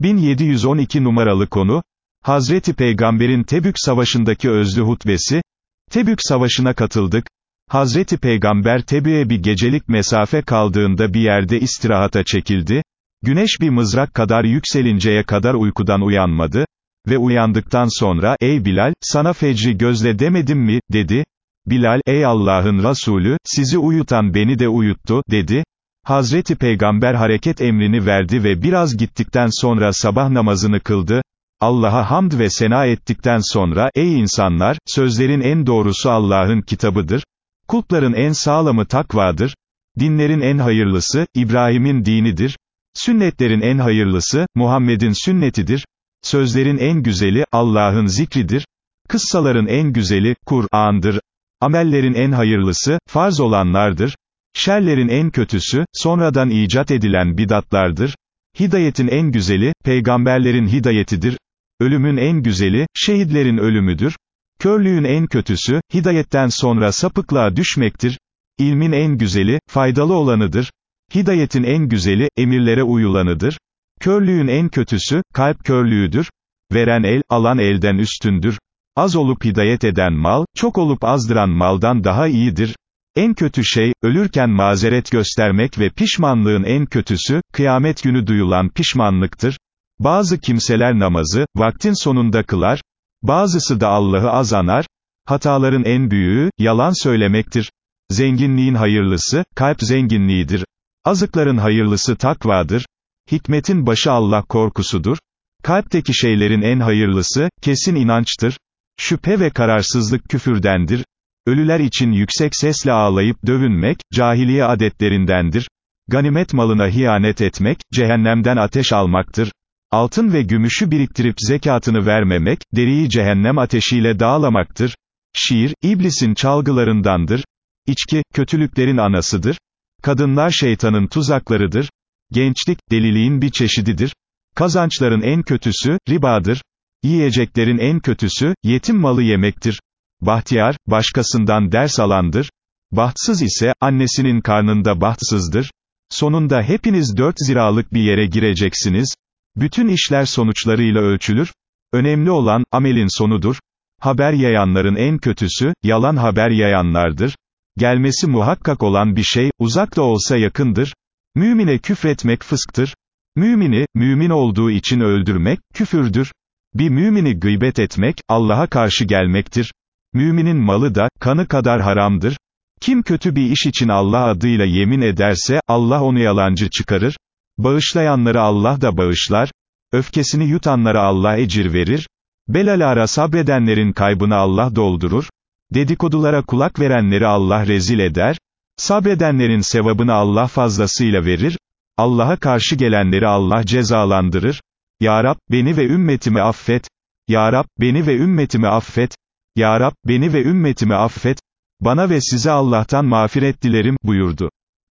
1712 numaralı konu, Hazreti Peygamber'in Tebük Savaşı'ndaki özlü hutbesi, Tebük Savaşı'na katıldık, Hazreti Peygamber Tebük'e bir gecelik mesafe kaldığında bir yerde istirahata çekildi, güneş bir mızrak kadar yükselinceye kadar uykudan uyanmadı, ve uyandıktan sonra, ey Bilal, sana fecri gözle demedim mi, dedi, Bilal, ey Allah'ın Resulü, sizi uyutan beni de uyuttu, dedi, Hazreti Peygamber hareket emrini verdi ve biraz gittikten sonra sabah namazını kıldı, Allah'a hamd ve sena ettikten sonra, ey insanlar, sözlerin en doğrusu Allah'ın kitabıdır, kulpların en sağlamı takvadır, dinlerin en hayırlısı, İbrahim'in dinidir, sünnetlerin en hayırlısı, Muhammed'in sünnetidir, sözlerin en güzeli, Allah'ın zikridir, kıssaların en güzeli, Kur'an'dır, amellerin en hayırlısı, farz olanlardır, şerlerin en kötüsü, sonradan icat edilen bidatlardır, hidayetin en güzeli, peygamberlerin hidayetidir, ölümün en güzeli, şehitlerin ölümüdür, körlüğün en kötüsü, hidayetten sonra sapıklığa düşmektir, ilmin en güzeli, faydalı olanıdır, hidayetin en güzeli, emirlere uyulanıdır, körlüğün en kötüsü, kalp körlüğüdür, veren el, alan elden üstündür, az olup hidayet eden mal, çok olup azdıran maldan daha iyidir, en kötü şey, ölürken mazeret göstermek ve pişmanlığın en kötüsü, kıyamet günü duyulan pişmanlıktır. Bazı kimseler namazı, vaktin sonunda kılar, bazısı da Allah'ı az anar, hataların en büyüğü, yalan söylemektir. Zenginliğin hayırlısı, kalp zenginliğidir. Azıkların hayırlısı takvadır. Hikmetin başı Allah korkusudur. Kalpteki şeylerin en hayırlısı, kesin inançtır. Şüphe ve kararsızlık küfürdendir. Ölüler için yüksek sesle ağlayıp dövünmek, cahiliye adetlerindendir. Ganimet malına hiyanet etmek, cehennemden ateş almaktır. Altın ve gümüşü biriktirip zekatını vermemek, deriyi cehennem ateşiyle dağlamaktır. Şiir, iblisin çalgılarındandır. İçki, kötülüklerin anasıdır. Kadınlar şeytanın tuzaklarıdır. Gençlik, deliliğin bir çeşididir. Kazançların en kötüsü, ribadır. Yiyeceklerin en kötüsü, yetim malı yemektir. Bahtiyar, başkasından ders alandır. Bahtsız ise, annesinin karnında bahtsızdır. Sonunda hepiniz dört ziralık bir yere gireceksiniz. Bütün işler sonuçlarıyla ölçülür. Önemli olan, amelin sonudur. Haber yayanların en kötüsü, yalan haber yayanlardır. Gelmesi muhakkak olan bir şey, uzak da olsa yakındır. Mümine küfretmek fısktır. Mümini, mümin olduğu için öldürmek, küfürdür. Bir mümini gıybet etmek, Allah'a karşı gelmektir. Müminin malı da, kanı kadar haramdır. Kim kötü bir iş için Allah adıyla yemin ederse, Allah onu yalancı çıkarır. Bağışlayanları Allah da bağışlar. Öfkesini yutanlara Allah ecir verir. Belalara sabredenlerin kaybını Allah doldurur. Dedikodulara kulak verenleri Allah rezil eder. Sabredenlerin sevabını Allah fazlasıyla verir. Allah'a karşı gelenleri Allah cezalandırır. Ya Rab, beni ve ümmetimi affet. Ya Rab, beni ve ümmetimi affet. Ya Rab, beni ve ümmetimi affet, bana ve size Allah'tan mağfiret dilerim, buyurdu.